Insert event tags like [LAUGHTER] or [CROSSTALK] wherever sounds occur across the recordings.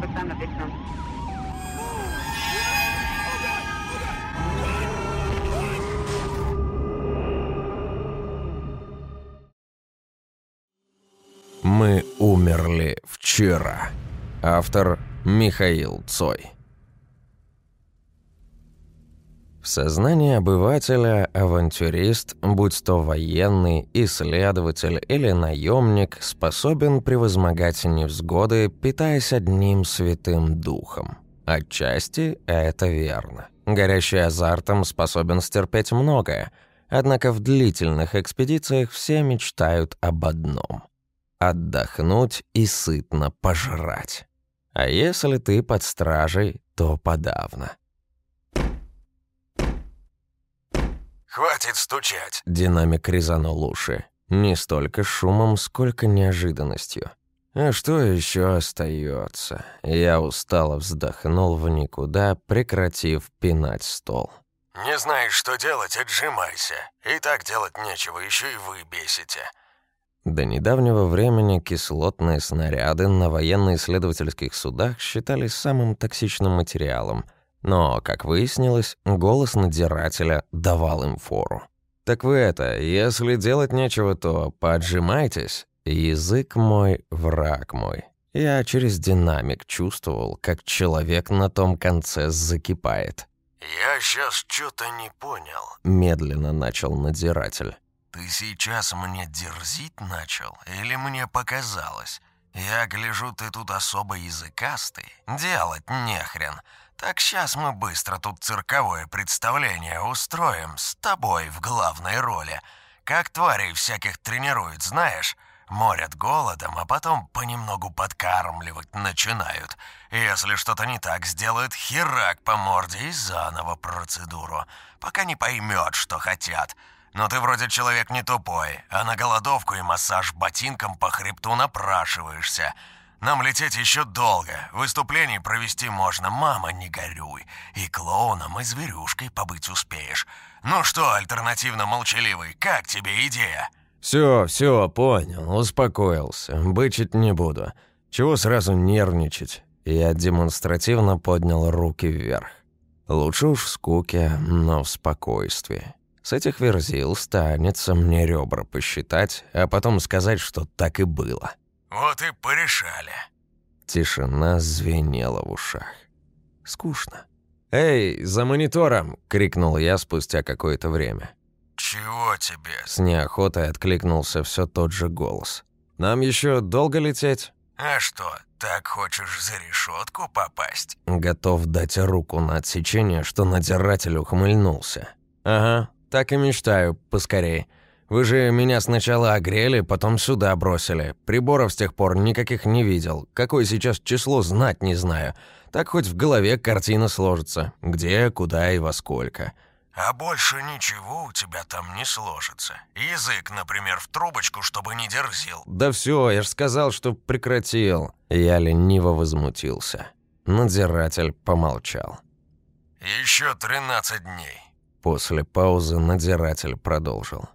the victim. Мы умерли вчера. Автор Михаил Цой. В сознании обывателя авантюрист, будь то военный, исследователь или наемник, способен превозмогать невзгоды, питаясь одним святым духом. Отчасти это верно. Горящий азартом способен стерпеть многое, однако в длительных экспедициях все мечтают об одном – отдохнуть и сытно пожрать. А если ты под стражей, то подавно. «Хватит стучать!» Динамик резанул уши. Не столько шумом, сколько неожиданностью. А что еще остается? Я устало вздохнул в никуда, прекратив пинать стол. «Не знаешь, что делать, отжимайся. И так делать нечего, еще и вы бесите». До недавнего времени кислотные снаряды на военно-исследовательских судах считались самым токсичным материалом – но, как выяснилось, голос надзирателя давал им фору. «Так вы это, если делать нечего, то поджимайтесь. Язык мой, враг мой». Я через динамик чувствовал, как человек на том конце закипает. «Я сейчас что-то не понял», — медленно начал надзиратель. «Ты сейчас мне дерзить начал или мне показалось? Я гляжу, ты тут особо языкастый. Делать нехрен. Так сейчас мы быстро тут цирковое представление устроим с тобой в главной роли. Как тварей всяких тренируют, знаешь? Морят голодом, а потом понемногу подкармливать начинают. Если что-то не так сделают, херак по морде и заново процедуру, пока не поймет, что хотят. Но ты вроде человек не тупой, а на голодовку и массаж ботинком по хребту напрашиваешься. Нам лететь еще долго. Выступлений провести можно, мама, не горюй. И клоуном, и зверюшкой побыть успеешь. Ну что, альтернативно молчаливый, как тебе идея?» Все, все, понял, успокоился. Бычить не буду. Чего сразу нервничать?» Я демонстративно поднял руки вверх. Лучше уж в скуке, но в спокойствии. С этих верзил станется мне ребра посчитать, а потом сказать, что так и было. «Вот и порешали». Тишина звенела в ушах. Скучно. «Эй, за монитором!» — крикнул я спустя какое-то время. «Чего тебе?» С неохотой откликнулся все тот же голос. «Нам еще долго лететь?» «А что, так хочешь за решетку попасть?» Готов дать руку на отсечение, что надзиратель ухмыльнулся. «Ага, так и мечтаю, поскорей. Вы же меня сначала огрели, потом сюда бросили. Приборов с тех пор никаких не видел. Какое сейчас число, знать не знаю. Так хоть в голове картина сложится. Где, куда и во сколько. А больше ничего у тебя там не сложится. Язык, например, в трубочку, чтобы не дерзил. Да все, я ж сказал, что прекратил. Я лениво возмутился. Надзиратель помолчал. Еще 13 дней. После паузы надзиратель продолжил.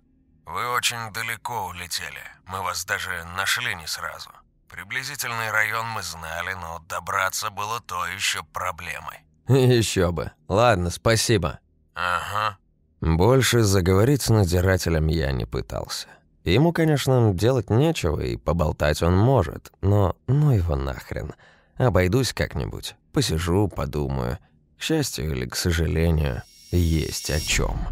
Вы очень далеко улетели. Мы вас даже нашли не сразу. Приблизительный район мы знали, но добраться было то еще проблемой. Еще бы. Ладно, спасибо. Ага. Больше заговорить с надзирателем я не пытался. Ему, конечно, делать нечего, и поболтать он может, но ну его нахрен. Обойдусь как-нибудь, посижу, подумаю. К счастью или к сожалению, есть о чем.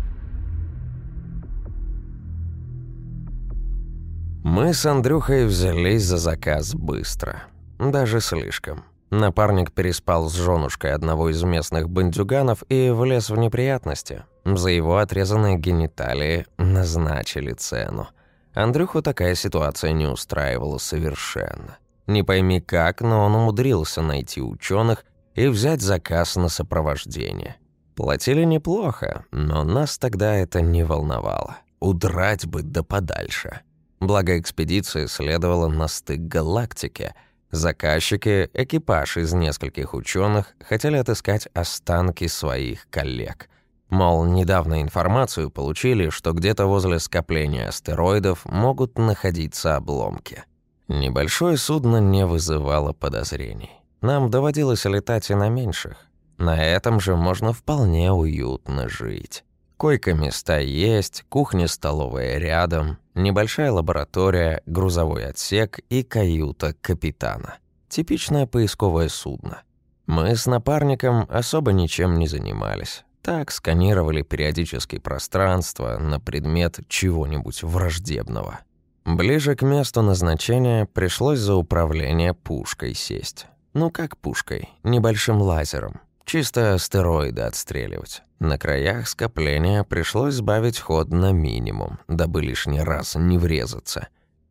Мы с Андрюхой взялись за заказ быстро. Даже слишком. Напарник переспал с женушкой одного из местных бандюганов и влез в неприятности. За его отрезанные гениталии назначили цену. Андрюху такая ситуация не устраивала совершенно. Не пойми как, но он умудрился найти ученых и взять заказ на сопровождение. Платили неплохо, но нас тогда это не волновало. Удрать бы да подальше. Благо экспедиция следовала на стык галактики. Заказчики, экипаж из нескольких ученых хотели отыскать останки своих коллег. Мол, недавно информацию получили, что где-то возле скопления астероидов могут находиться обломки. Небольшое судно не вызывало подозрений. Нам доводилось летать и на меньших. На этом же можно вполне уютно жить. Койко-места есть, кухня-столовая рядом, небольшая лаборатория, грузовой отсек и каюта капитана. Типичное поисковое судно. Мы с напарником особо ничем не занимались. Так сканировали периодически пространство на предмет чего-нибудь враждебного. Ближе к месту назначения пришлось за управление пушкой сесть. Ну как пушкой, небольшим лазером. Чисто астероиды отстреливать. На краях скопления пришлось сбавить ход на минимум, дабы лишний раз не врезаться.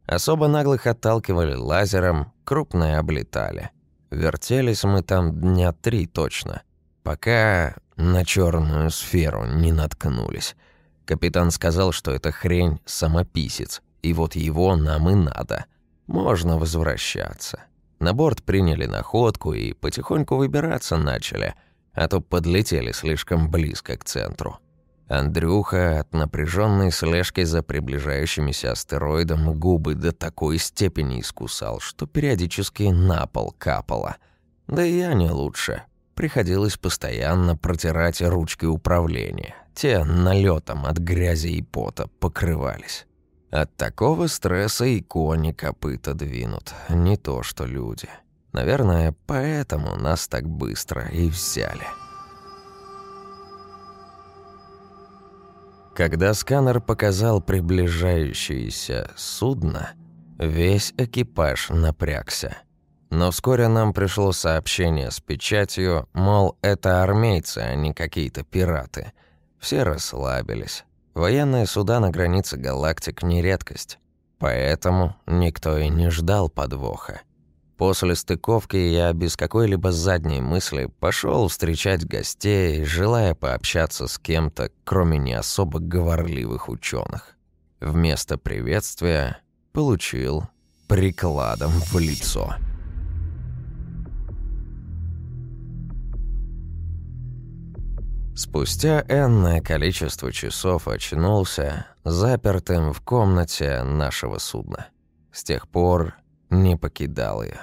Особо наглых отталкивали лазером, крупные облетали. Вертелись мы там дня три точно, пока на черную сферу не наткнулись. Капитан сказал, что эта хрень самописец, и вот его нам и надо. Можно возвращаться. На борт приняли находку и потихоньку выбираться начали, а то подлетели слишком близко к центру. Андрюха от напряженной слежки за приближающимися астероидом губы до такой степени искусал, что периодически на пол капало. Да и я не лучше. Приходилось постоянно протирать ручки управления. Те налетом от грязи и пота покрывались. От такого стресса и кони копыта двинут, не то что люди. Наверное, поэтому нас так быстро и взяли. Когда сканер показал приближающееся судно, весь экипаж напрягся. Но вскоре нам пришло сообщение с печатью, мол, это армейцы, а не какие-то пираты. Все расслабились. Военные суда на границе галактик не редкость. Поэтому никто и не ждал подвоха. После стыковки я без какой-либо задней мысли пошел встречать гостей, желая пообщаться с кем-то, кроме не особо говорливых ученых. Вместо приветствия получил прикладом в лицо. Спустя энное количество часов очнулся, запертым в комнате нашего судна. С тех пор не покидал ее.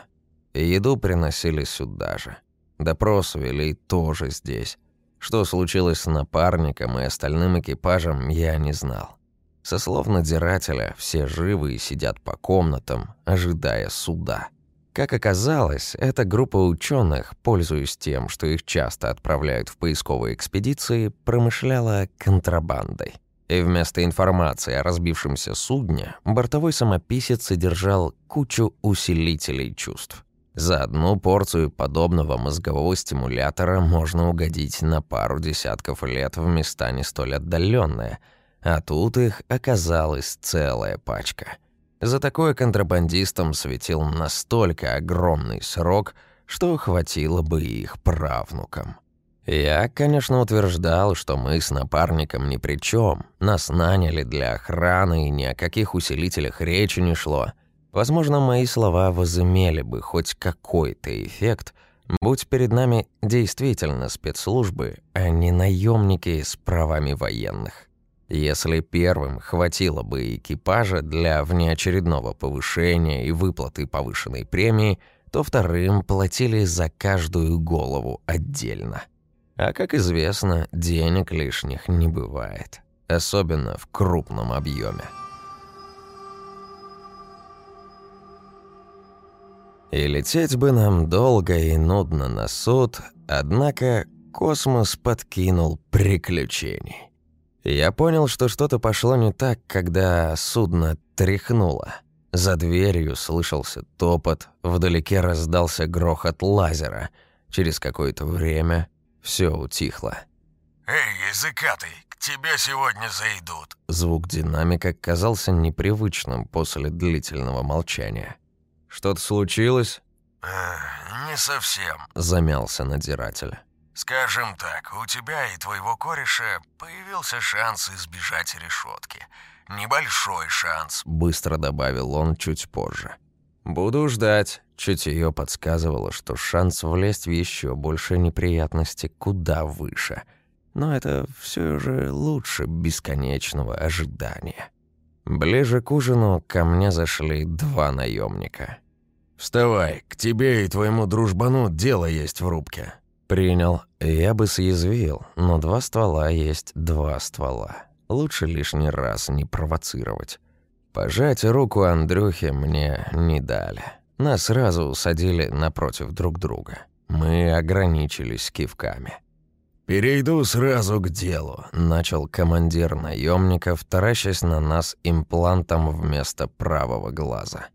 еду приносили сюда же. Допрос вели тоже здесь. Что случилось с напарником и остальным экипажем, я не знал. Со слов надзирателя, все живы и сидят по комнатам, ожидая суда. Как оказалось, эта группа ученых, пользуясь тем, что их часто отправляют в поисковые экспедиции, промышляла контрабандой. И вместо информации о разбившемся судне, бортовой самописец содержал кучу усилителей чувств. За одну порцию подобного мозгового стимулятора можно угодить на пару десятков лет в места не столь отдаленные, а тут их оказалась целая пачка – за такое контрабандистам светил настолько огромный срок, что хватило бы их правнукам. Я, конечно, утверждал, что мы с напарником ни при чем. Нас наняли для охраны, и ни о каких усилителях речи не шло. Возможно, мои слова возымели бы хоть какой-то эффект, будь перед нами действительно спецслужбы, а не наемники с правами военных. Если первым хватило бы экипажа для внеочередного повышения и выплаты повышенной премии, то вторым платили за каждую голову отдельно. А как известно, денег лишних не бывает, особенно в крупном объеме. И лететь бы нам долго и нудно на суд, однако космос подкинул приключений. Я понял, что что-то пошло не так, когда судно тряхнуло. За дверью слышался топот, вдалеке раздался грохот лазера. Через какое-то время все утихло. «Эй, языкатый, к тебе сегодня зайдут!» Звук динамика казался непривычным после длительного молчания. «Что-то случилось?» э, «Не совсем», — замялся надзиратель. Скажем так, у тебя и твоего кореша появился шанс избежать решетки. Небольшой шанс, быстро добавил он чуть позже. Буду ждать. Чутье подсказывало, что шанс влезть в еще больше неприятности куда выше. Но это все же лучше бесконечного ожидания. Ближе к ужину ко мне зашли два наемника. Вставай, к тебе и твоему дружбану дело есть в рубке». Принял. Я бы съязвил, но два ствола есть два ствола. Лучше лишний раз не провоцировать. Пожать руку Андрюхе мне не дали. Нас сразу усадили напротив друг друга. Мы ограничились кивками. «Перейду сразу к делу», — начал командир наемников, таращась на нас имплантом вместо правого глаза.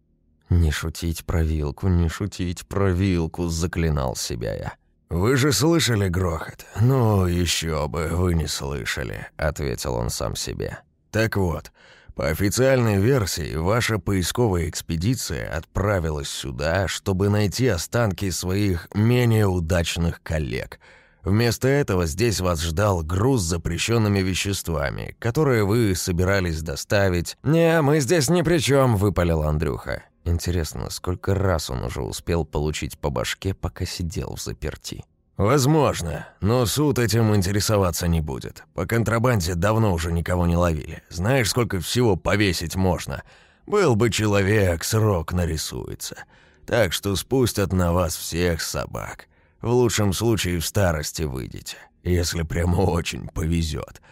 «Не шутить про вилку, не шутить про вилку», — заклинал себя я. «Вы же слышали грохот?» «Ну, еще бы, вы не слышали», — ответил он сам себе. «Так вот, по официальной версии, ваша поисковая экспедиция отправилась сюда, чтобы найти останки своих менее удачных коллег — Вместо этого здесь вас ждал груз с запрещенными веществами, которые вы собирались доставить. «Не, мы здесь ни при чем, выпалил Андрюха. Интересно, сколько раз он уже успел получить по башке, пока сидел в заперти? «Возможно, но суд этим интересоваться не будет. По контрабанде давно уже никого не ловили. Знаешь, сколько всего повесить можно? Был бы человек, срок нарисуется. Так что спустят на вас всех собак. В лучшем случае в старости выйдете, если прямо очень повезет.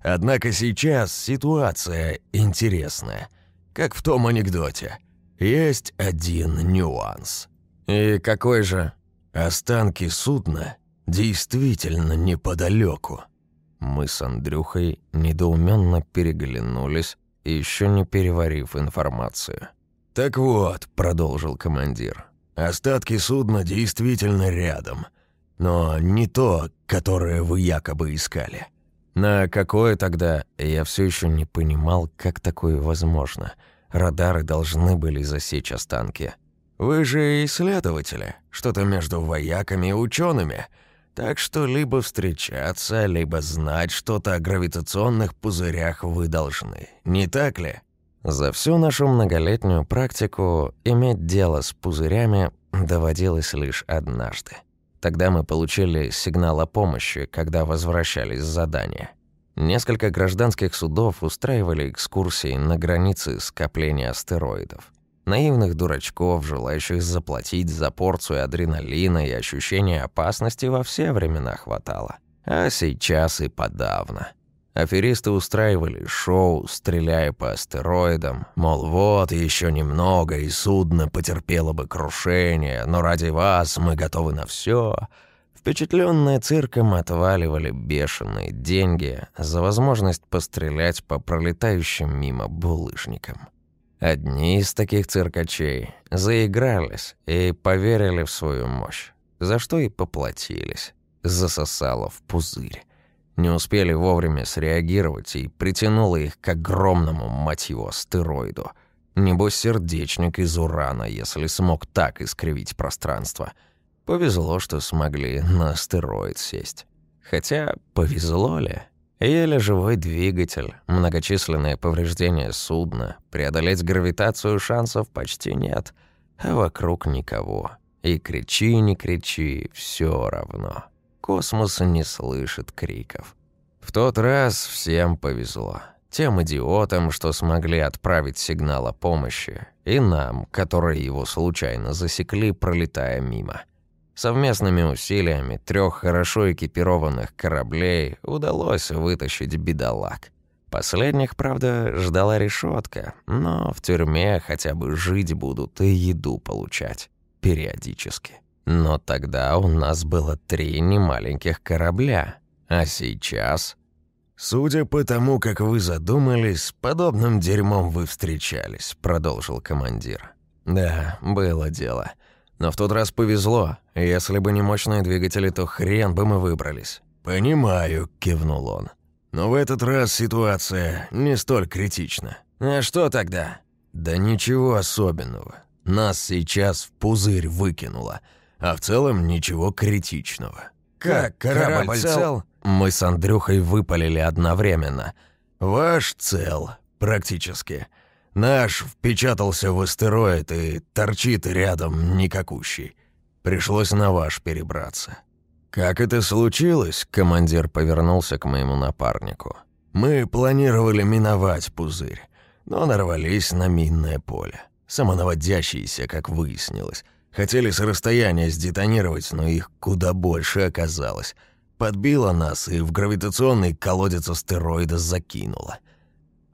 Однако сейчас ситуация интересная. Как в том анекдоте. Есть один нюанс. И какой же? Останки судна действительно неподалеку. Мы с Андрюхой недоуменно переглянулись, еще не переварив информацию. «Так вот», — продолжил командир, Остатки судна действительно рядом, но не то, которое вы якобы искали. На какое тогда, я все еще не понимал, как такое возможно. Радары должны были засечь останки. Вы же исследователи, что-то между вояками и учеными. Так что либо встречаться, либо знать что-то о гравитационных пузырях вы должны. Не так ли? За всю нашу многолетнюю практику иметь дело с пузырями доводилось лишь однажды. Тогда мы получили сигнал о помощи, когда возвращались с задания. Несколько гражданских судов устраивали экскурсии на границе скопления астероидов. Наивных дурачков, желающих заплатить за порцию адреналина и ощущения опасности во все времена хватало. А сейчас и подавно. Аферисты устраивали шоу, стреляя по астероидам, мол, вот еще немного, и судно потерпело бы крушение, но ради вас мы готовы на все. Впечатленные цирком отваливали бешеные деньги за возможность пострелять по пролетающим мимо булыжникам. Одни из таких циркачей заигрались и поверили в свою мощь, за что и поплатились. Засосало в пузырь не успели вовремя среагировать и притянуло их к огромному, мать его, астероиду. Небось, сердечник из урана, если смог так искривить пространство. Повезло, что смогли на астероид сесть. Хотя, повезло ли? Еле живой двигатель, многочисленные повреждения судна, преодолеть гравитацию шансов почти нет, а вокруг никого. И кричи, не кричи, все равно. Космос не слышит криков. В тот раз всем повезло. Тем идиотам, что смогли отправить сигнал о помощи, и нам, которые его случайно засекли, пролетая мимо. Совместными усилиями трех хорошо экипированных кораблей удалось вытащить бедолаг. Последних, правда, ждала решетка, но в тюрьме хотя бы жить будут и еду получать. Периодически. Но тогда у нас было три немаленьких корабля, а сейчас... «Судя по тому, как вы задумались, с подобным дерьмом вы встречались», — продолжил командир. «Да, было дело. Но в тот раз повезло. Если бы не мощные двигатели, то хрен бы мы выбрались». «Понимаю», — кивнул он. «Но в этот раз ситуация не столь критична». «А что тогда?» «Да ничего особенного. Нас сейчас в пузырь выкинуло а в целом ничего критичного. «Как, корабль, цел?» Мы с Андрюхой выпалили одновременно. «Ваш цел, практически. Наш впечатался в астероид и торчит рядом никакущий. Пришлось на ваш перебраться». «Как это случилось?» — командир повернулся к моему напарнику. «Мы планировали миновать пузырь, но нарвались на минное поле. Самонаводящиеся, как выяснилось. Хотели с расстояния сдетонировать, но их куда больше оказалось. Подбило нас и в гравитационный колодец астероида закинуло.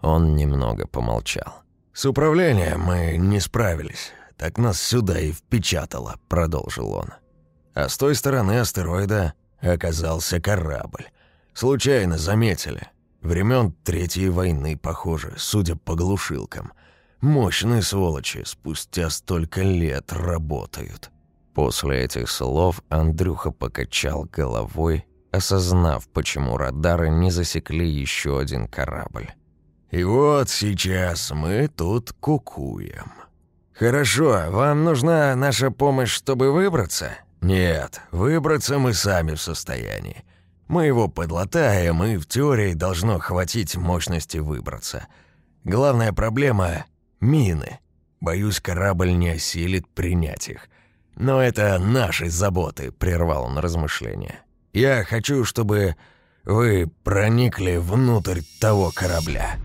Он немного помолчал. «С управлением мы не справились. Так нас сюда и впечатало», — продолжил он. А с той стороны астероида оказался корабль. Случайно заметили. Времен Третьей войны, похоже, судя по глушилкам. Мощные сволочи спустя столько лет работают. После этих слов Андрюха покачал головой, осознав, почему радары не засекли еще один корабль. «И вот сейчас мы тут кукуем». «Хорошо, вам нужна наша помощь, чтобы выбраться?» «Нет, выбраться мы сами в состоянии. Мы его подлатаем, и в теории должно хватить мощности выбраться. Главная проблема — мины. Боюсь, корабль не осилит принять их. Но это наши заботы», — прервал он размышления. «Я хочу, чтобы вы проникли внутрь того корабля».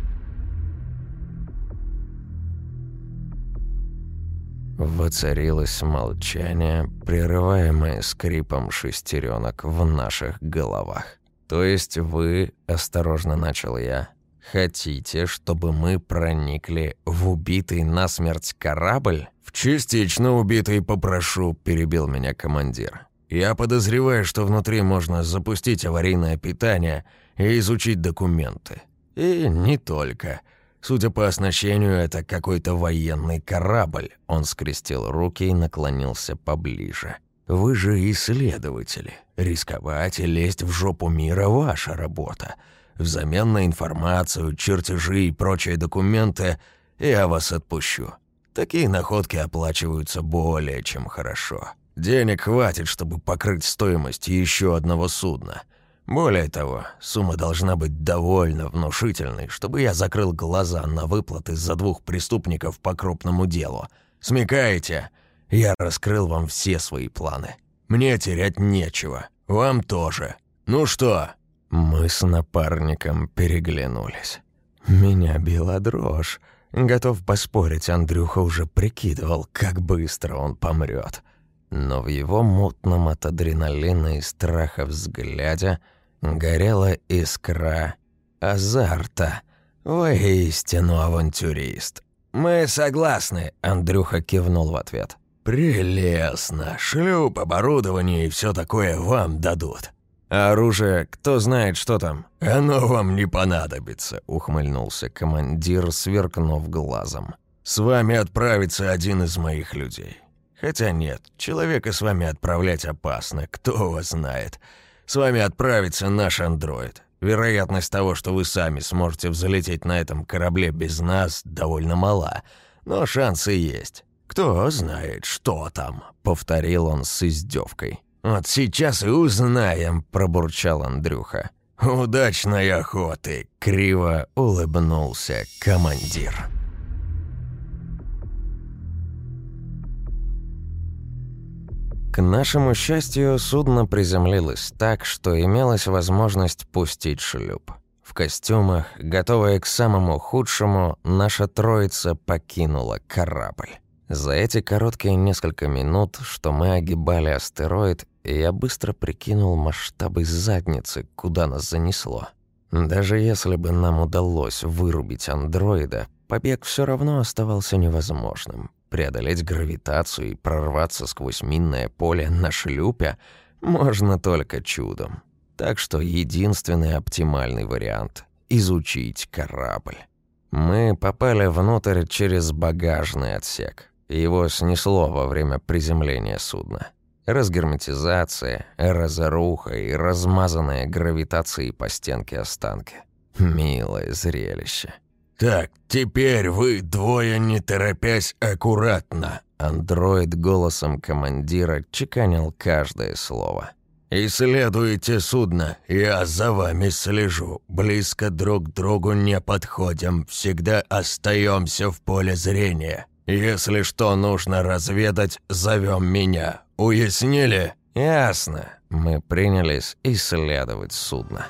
Воцарилось молчание, прерываемое скрипом шестеренок в наших головах. «То есть вы, — осторожно начал я, — хотите, чтобы мы проникли в убитый насмерть корабль?» «В частично убитый попрошу», — перебил меня командир. «Я подозреваю, что внутри можно запустить аварийное питание и изучить документы. И не только». Судя по оснащению, это какой-то военный корабль. Он скрестил руки и наклонился поближе. Вы же исследователи. Рисковать и лезть в жопу мира – ваша работа. Взамен на информацию, чертежи и прочие документы я вас отпущу. Такие находки оплачиваются более чем хорошо. Денег хватит, чтобы покрыть стоимость еще одного судна – более того, сумма должна быть довольно внушительной, чтобы я закрыл глаза на выплаты за двух преступников по крупному делу. Смекаете? Я раскрыл вам все свои планы. Мне терять нечего. Вам тоже. Ну что?» Мы с напарником переглянулись. Меня била дрожь. Готов поспорить, Андрюха уже прикидывал, как быстро он помрет. Но в его мутном от адреналина и страха взгляде горела искра азарта. Воистину авантюрист. «Мы согласны», — Андрюха кивнул в ответ. «Прелестно. Шлюп, оборудование и все такое вам дадут». «А оружие, кто знает, что там?» «Оно вам не понадобится», — ухмыльнулся командир, сверкнув глазом. «С вами отправится один из моих людей. Хотя нет, человека с вами отправлять опасно, кто вас знает. С вами отправится наш андроид. Вероятность того, что вы сами сможете взлететь на этом корабле без нас, довольно мала. Но шансы есть. Кто знает, что там?» — повторил он с издевкой. «Вот сейчас и узнаем», — пробурчал Андрюха. «Удачной охоты!» — криво улыбнулся командир. К нашему счастью, судно приземлилось так, что имелась возможность пустить шлюп. В костюмах, готовая к самому худшему, наша троица покинула корабль. За эти короткие несколько минут, что мы огибали астероид, я быстро прикинул масштабы задницы, куда нас занесло. Даже если бы нам удалось вырубить андроида, побег все равно оставался невозможным. Преодолеть гравитацию и прорваться сквозь минное поле на шлюпе можно только чудом. Так что единственный оптимальный вариант – изучить корабль. Мы попали внутрь через багажный отсек. Его снесло во время приземления судна. Разгерметизация, разоруха и размазанная гравитацией по стенке останки. Милое зрелище. «Так, теперь вы двое, не торопясь, аккуратно!» Андроид голосом командира чеканил каждое слово. «Исследуйте судно, я за вами слежу. Близко друг к другу не подходим, всегда остаемся в поле зрения. Если что нужно разведать, зовем меня. Уяснили?» «Ясно». Мы принялись исследовать судно.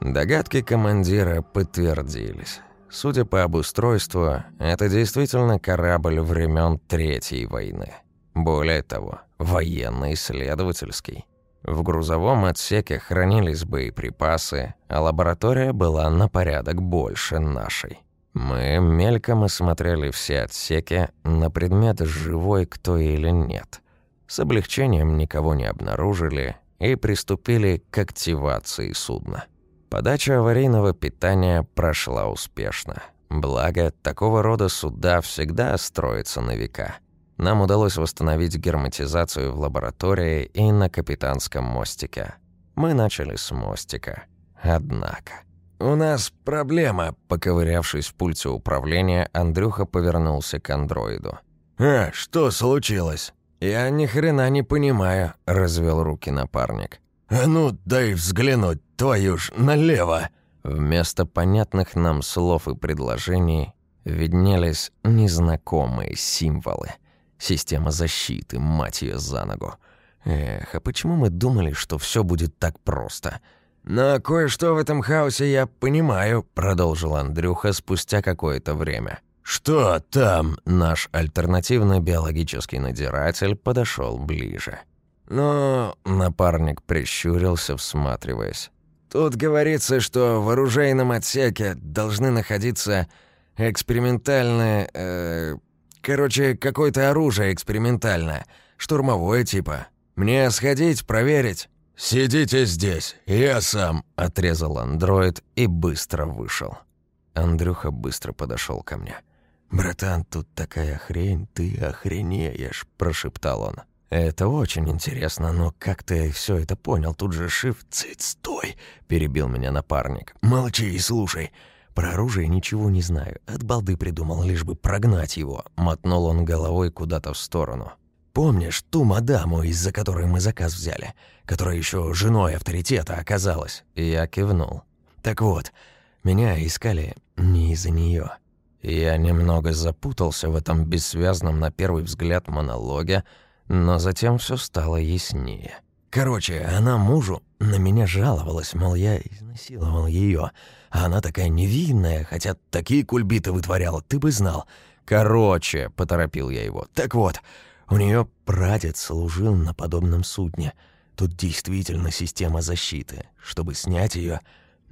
Догадки командира подтвердились. Судя по обустройству, это действительно корабль времен Третьей войны. Более того, военно-исследовательский. В грузовом отсеке хранились боеприпасы, а лаборатория была на порядок больше нашей. Мы мельком осмотрели все отсеки на предмет, живой кто или нет. С облегчением никого не обнаружили и приступили к активации судна. Подача аварийного питания прошла успешно. Благо, такого рода суда всегда строятся на века. Нам удалось восстановить герметизацию в лаборатории и на капитанском мостике. Мы начали с мостика. Однако... «У нас проблема», — поковырявшись в пульте управления, Андрюха повернулся к андроиду. «А, что случилось?» «Я ни хрена не понимаю», — развел руки напарник. «А ну, дай взглянуть, твою ж, налево!» Вместо понятных нам слов и предложений виднелись незнакомые символы. Система защиты, мать ее за ногу. Эх, а почему мы думали, что все будет так просто?» «Но кое-что в этом хаосе я понимаю», — продолжил Андрюха спустя какое-то время. «Что там?» Наш альтернативный биологический надзиратель подошел ближе. «Ну...» — напарник прищурился, всматриваясь. «Тут говорится, что в оружейном отсеке должны находиться экспериментальные... Э, короче, какое-то оружие экспериментальное. Штурмовое типа. Мне сходить, проверить?» «Сидите здесь, я сам», — отрезал андроид и быстро вышел. Андрюха быстро подошел ко мне. «Братан, тут такая хрень, ты охренеешь», — прошептал он. «Это очень интересно, но как ты все это понял? Тут же шиф...» «Цыть, стой!» — перебил меня напарник. «Молчи и слушай. Про оружие ничего не знаю. От балды придумал, лишь бы прогнать его». Мотнул он головой куда-то в сторону. Помнишь ту мадаму, из-за которой мы заказ взяли, которая еще женой авторитета оказалась?» Я кивнул. «Так вот, меня искали не из-за нее. Я немного запутался в этом бессвязном на первый взгляд монологе, но затем все стало яснее. Короче, она мужу на меня жаловалась, мол, я изнасиловал ее, а она такая невинная, хотя такие кульбиты вытворяла, ты бы знал. Короче, поторопил я его. Так вот, у нее прадед служил на подобном судне. Тут действительно система защиты. Чтобы снять ее,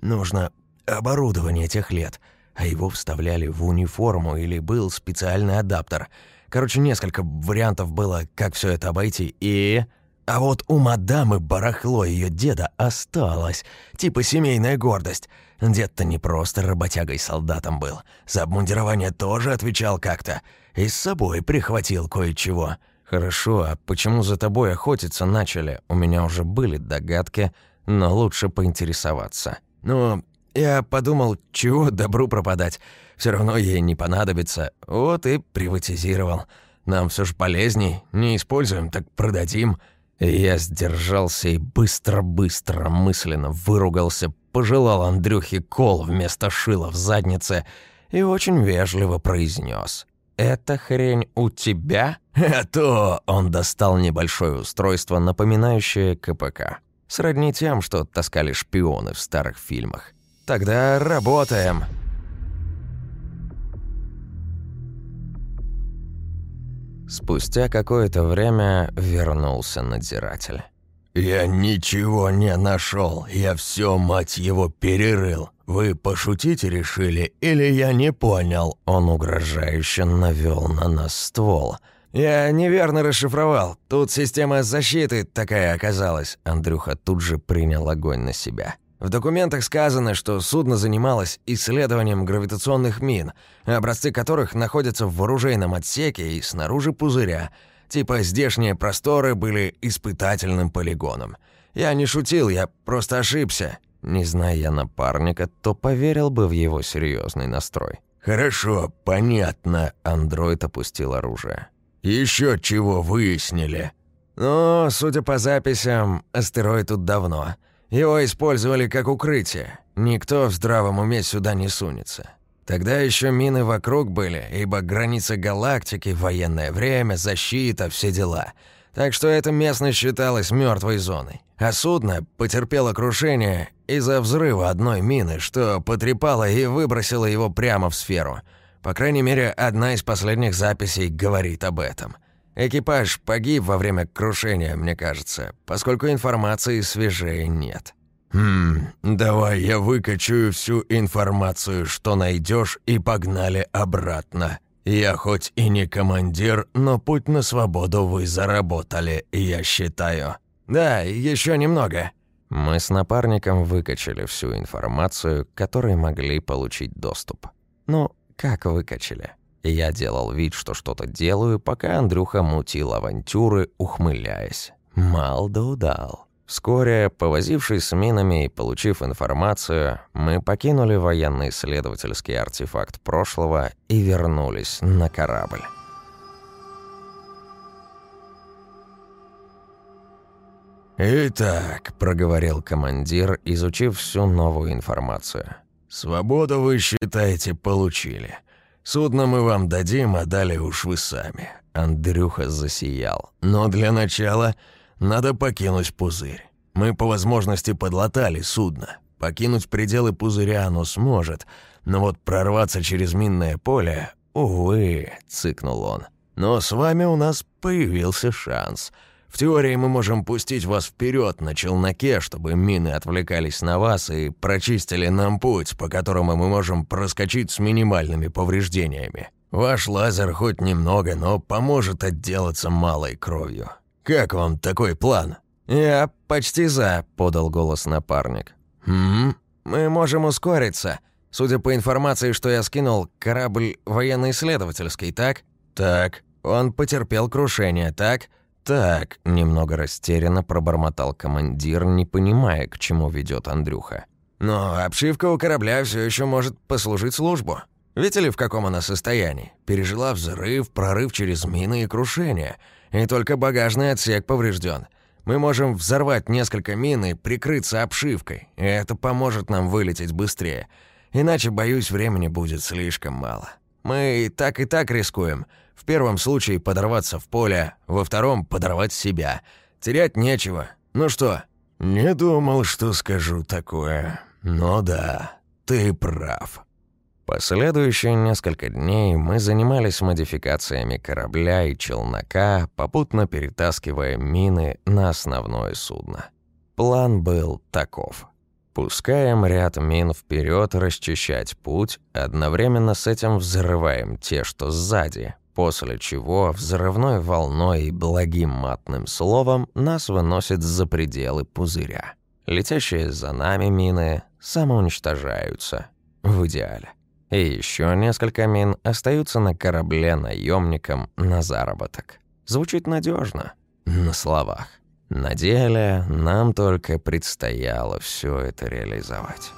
нужно оборудование тех лет, а его вставляли в униформу или был специальный адаптер. Короче, несколько вариантов было, как все это обойти, и... А вот у мадамы барахло ее деда осталось, типа семейная гордость. Дед-то не просто работягой-солдатом был, за обмундирование тоже отвечал как-то, и с собой прихватил кое-чего. Хорошо, а почему за тобой охотиться начали? У меня уже были догадки, но лучше поинтересоваться. Ну, я подумал, чего добру пропадать, все равно ей не понадобится, вот и приватизировал. Нам все же полезней, не используем, так продадим». Я сдержался и быстро-быстро мысленно выругался, пожелал Андрюхе кол вместо шила в заднице и очень вежливо произнес: «Эта хрень у тебя?» [LAUGHS] «А то!» Он достал небольшое устройство, напоминающее КПК. Сродни тем, что таскали шпионы в старых фильмах. «Тогда работаем!» Спустя какое-то время вернулся надзиратель. «Я ничего не нашел, я все, мать его, перерыл. Вы пошутить решили или я не понял?» Он угрожающе навел на нас ствол. «Я неверно расшифровал. Тут система защиты такая оказалась». Андрюха тут же принял огонь на себя. В документах сказано, что судно занималось исследованием гравитационных мин, образцы которых находятся в оружейном отсеке и снаружи пузыря. Типа здешние просторы были испытательным полигоном. Я не шутил, я просто ошибся. Не зная я напарника, то поверил бы в его серьезный настрой. «Хорошо, понятно», — андроид опустил оружие. Еще чего выяснили?» «Ну, судя по записям, астероид тут давно». Его использовали как укрытие. Никто в здравом уме сюда не сунется. Тогда еще мины вокруг были, ибо граница галактики, военное время, защита, все дела. Так что эта местность считалась мертвой зоной. А судно потерпело крушение из-за взрыва одной мины, что потрепало и выбросило его прямо в сферу. По крайней мере, одна из последних записей говорит об этом. Экипаж погиб во время крушения, мне кажется, поскольку информации свежее нет. «Хм, давай я выкачаю всю информацию, что найдешь, и погнали обратно. Я хоть и не командир, но путь на свободу вы заработали, я считаю». «Да, еще немного». Мы с напарником выкачали всю информацию, которой могли получить доступ. Ну, как выкачали? Я делал вид, что что-то делаю, пока Андрюха мутил авантюры, ухмыляясь. Мал да удал. Вскоре, повозившись с минами и получив информацию, мы покинули военно-исследовательский артефакт прошлого и вернулись на корабль. «Итак», — проговорил командир, изучив всю новую информацию. «Свободу вы, считаете, получили. Судно мы вам дадим, а далее уж вы сами». Андрюха засиял. «Но для начала надо покинуть пузырь. Мы по возможности подлатали судно. Покинуть пределы пузыря оно сможет, но вот прорваться через минное поле, увы, цыкнул он. Но с вами у нас появился шанс. В теории мы можем пустить вас вперед на челноке, чтобы мины отвлекались на вас и прочистили нам путь, по которому мы можем проскочить с минимальными повреждениями. Ваш лазер хоть немного, но поможет отделаться малой кровью. «Как вам такой план?» «Я почти за», — подал голос напарник. «Хм? Мы можем ускориться. Судя по информации, что я скинул, корабль военно-исследовательский, так?» «Так». «Он потерпел крушение, так?» «Так», — немного растерянно пробормотал командир, не понимая, к чему ведет Андрюха. «Но обшивка у корабля все еще может послужить службу. Видели, в каком она состоянии? Пережила взрыв, прорыв через мины и крушение. И только багажный отсек поврежден. Мы можем взорвать несколько мин и прикрыться обшивкой, и это поможет нам вылететь быстрее. Иначе, боюсь, времени будет слишком мало. Мы так и так рискуем. В первом случае подорваться в поле, во втором подорвать себя. Терять нечего. Ну что? Не думал, что скажу такое. Но да, ты прав. Последующие несколько дней мы занимались модификациями корабля и челнока, попутно перетаскивая мины на основное судно. План был таков. Пускаем ряд мин вперед расчищать путь, одновременно с этим взрываем те, что сзади, после чего взрывной волной и благим матным словом нас выносит за пределы пузыря. Летящие за нами мины самоуничтожаются. В идеале. И еще несколько мин остаются на корабле наемникам на заработок. Звучит надежно на словах. На деле нам только предстояло все это реализовать.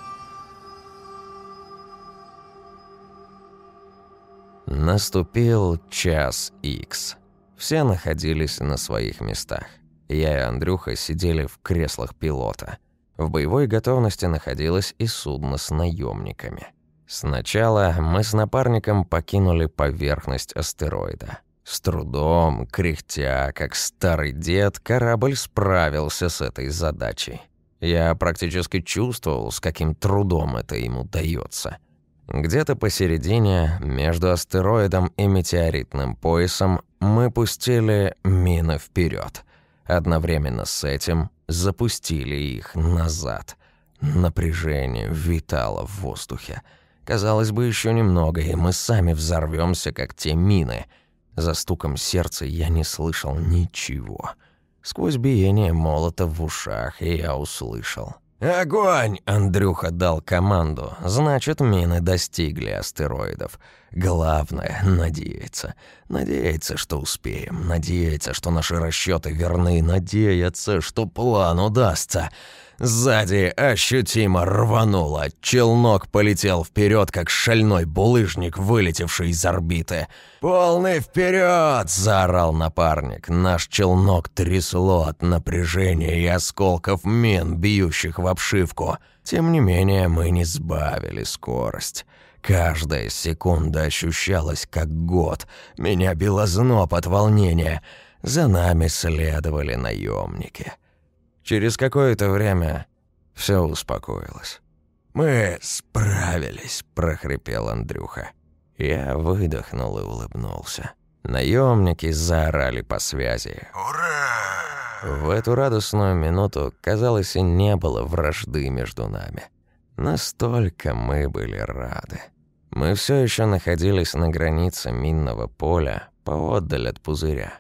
Наступил час Икс. Все находились на своих местах. Я и Андрюха сидели в креслах пилота. В боевой готовности находилось и судно с наемниками. Сначала мы с напарником покинули поверхность астероида. С трудом, кряхтя, как старый дед, корабль справился с этой задачей. Я практически чувствовал, с каким трудом это ему дается. Где-то посередине, между астероидом и метеоритным поясом, мы пустили мины вперед. Одновременно с этим запустили их назад. Напряжение витало в воздухе. Казалось бы, еще немного, и мы сами взорвемся, как те мины. За стуком сердца я не слышал ничего. Сквозь биение молота в ушах я услышал. «Огонь!» — Андрюха дал команду. Значит, мины достигли астероидов. Главное — надеяться. Надеяться, что успеем. Надеяться, что наши расчеты верны. Надеяться, что план удастся. Сзади ощутимо рвануло. Челнок полетел вперед, как шальной булыжник, вылетевший из орбиты. «Полный вперед!» – заорал напарник. Наш челнок трясло от напряжения и осколков мин, бьющих в обшивку. Тем не менее, мы не сбавили скорость. Каждая секунда ощущалась как год. Меня било зноб от волнения – за нами следовали наемники. Через какое-то время все успокоилось. «Мы справились», – прохрипел Андрюха. Я выдохнул и улыбнулся. Наемники заорали по связи. «Ура!» В эту радостную минуту, казалось, и не было вражды между нами. Настолько мы были рады. Мы все еще находились на границе минного поля, поотдаль от пузыря.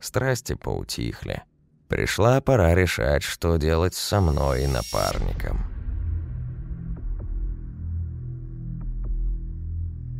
Страсти поутихли. Пришла пора решать, что делать со мной и напарником.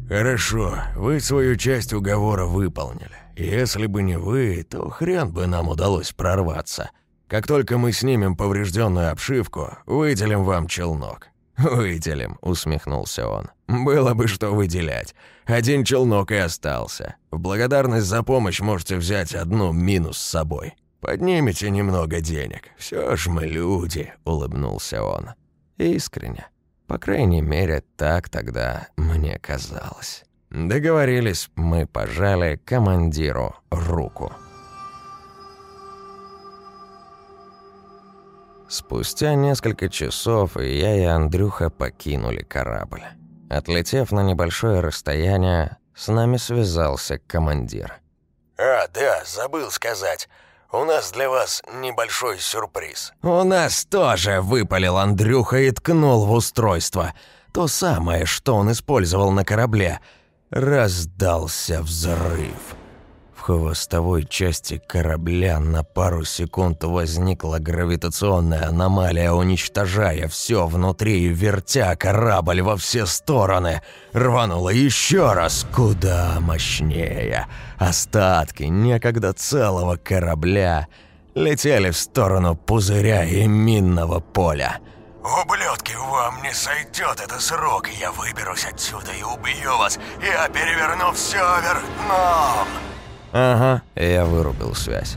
«Хорошо, вы свою часть уговора выполнили. Если бы не вы, то хрен бы нам удалось прорваться. Как только мы снимем поврежденную обшивку, выделим вам челнок. «Выделим», — усмехнулся он. «Было бы что выделять. Один челнок и остался. В благодарность за помощь можете взять одну минус с собой. Поднимите немного денег. Все ж мы люди», — улыбнулся он. Искренне. По крайней мере, так тогда мне казалось. Договорились, мы пожали командиру руку. Спустя несколько часов я, и Андрюха покинули корабль. Отлетев на небольшое расстояние, с нами связался командир. «А, да, забыл сказать. У нас для вас небольшой сюрприз». «У нас тоже», — выпалил Андрюха и ткнул в устройство. То самое, что он использовал на корабле. Раздался взрыв хвостовой части корабля на пару секунд возникла гравитационная аномалия, уничтожая все внутри и вертя корабль во все стороны. Рвануло еще раз, куда мощнее. Остатки некогда целого корабля летели в сторону пузыря и минного поля. «Ублюдки, вам не сойдет это срок, я выберусь отсюда и убью вас, я переверну все вверх дном!» «Ага», — я вырубил связь.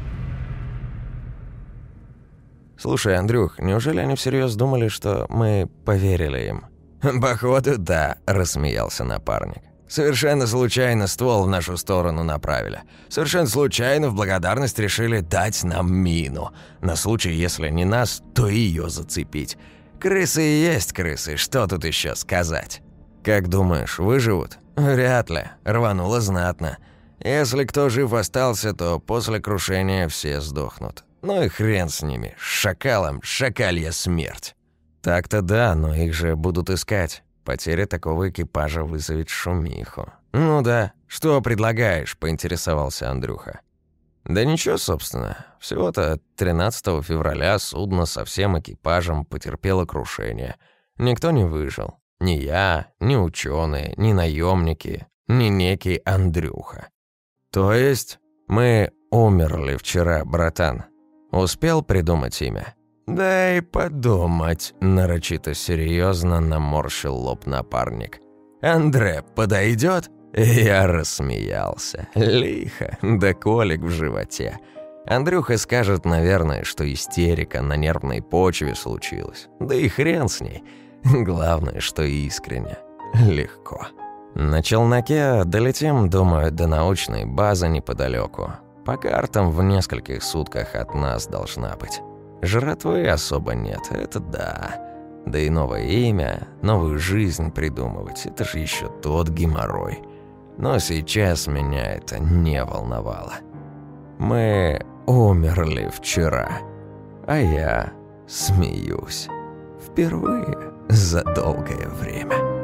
«Слушай, Андрюх, неужели они всерьез думали, что мы поверили им?» [LAUGHS] «Походу, да», — рассмеялся напарник. «Совершенно случайно ствол в нашу сторону направили. Совершенно случайно в благодарность решили дать нам мину. На случай, если не нас, то ее зацепить. Крысы и есть крысы, что тут еще сказать?» «Как думаешь, выживут?» «Вряд ли. Рвануло знатно. Если кто жив остался, то после крушения все сдохнут. Ну и хрен с ними, с шакалом, шакалья смерть. Так-то да, но их же будут искать. Потеря такого экипажа вызовет шумиху. Ну да, что предлагаешь, поинтересовался Андрюха. Да ничего, собственно. Всего-то 13 февраля судно со всем экипажем потерпело крушение. Никто не выжил. Ни я, ни ученые, ни наемники, ни некий Андрюха. «То есть мы умерли вчера, братан? Успел придумать имя?» «Дай подумать», – нарочито серьезно наморщил лоб напарник. «Андре подойдет?» Я рассмеялся. Лихо, да колик в животе. Андрюха скажет, наверное, что истерика на нервной почве случилась. Да и хрен с ней. Главное, что искренне. Легко. На челноке долетим, думаю, до научной базы неподалеку. По картам в нескольких сутках от нас должна быть. Жратвы особо нет, это да. Да и новое имя, новую жизнь придумывать – это же еще тот геморрой. Но сейчас меня это не волновало. Мы умерли вчера, а я смеюсь. Впервые за долгое время.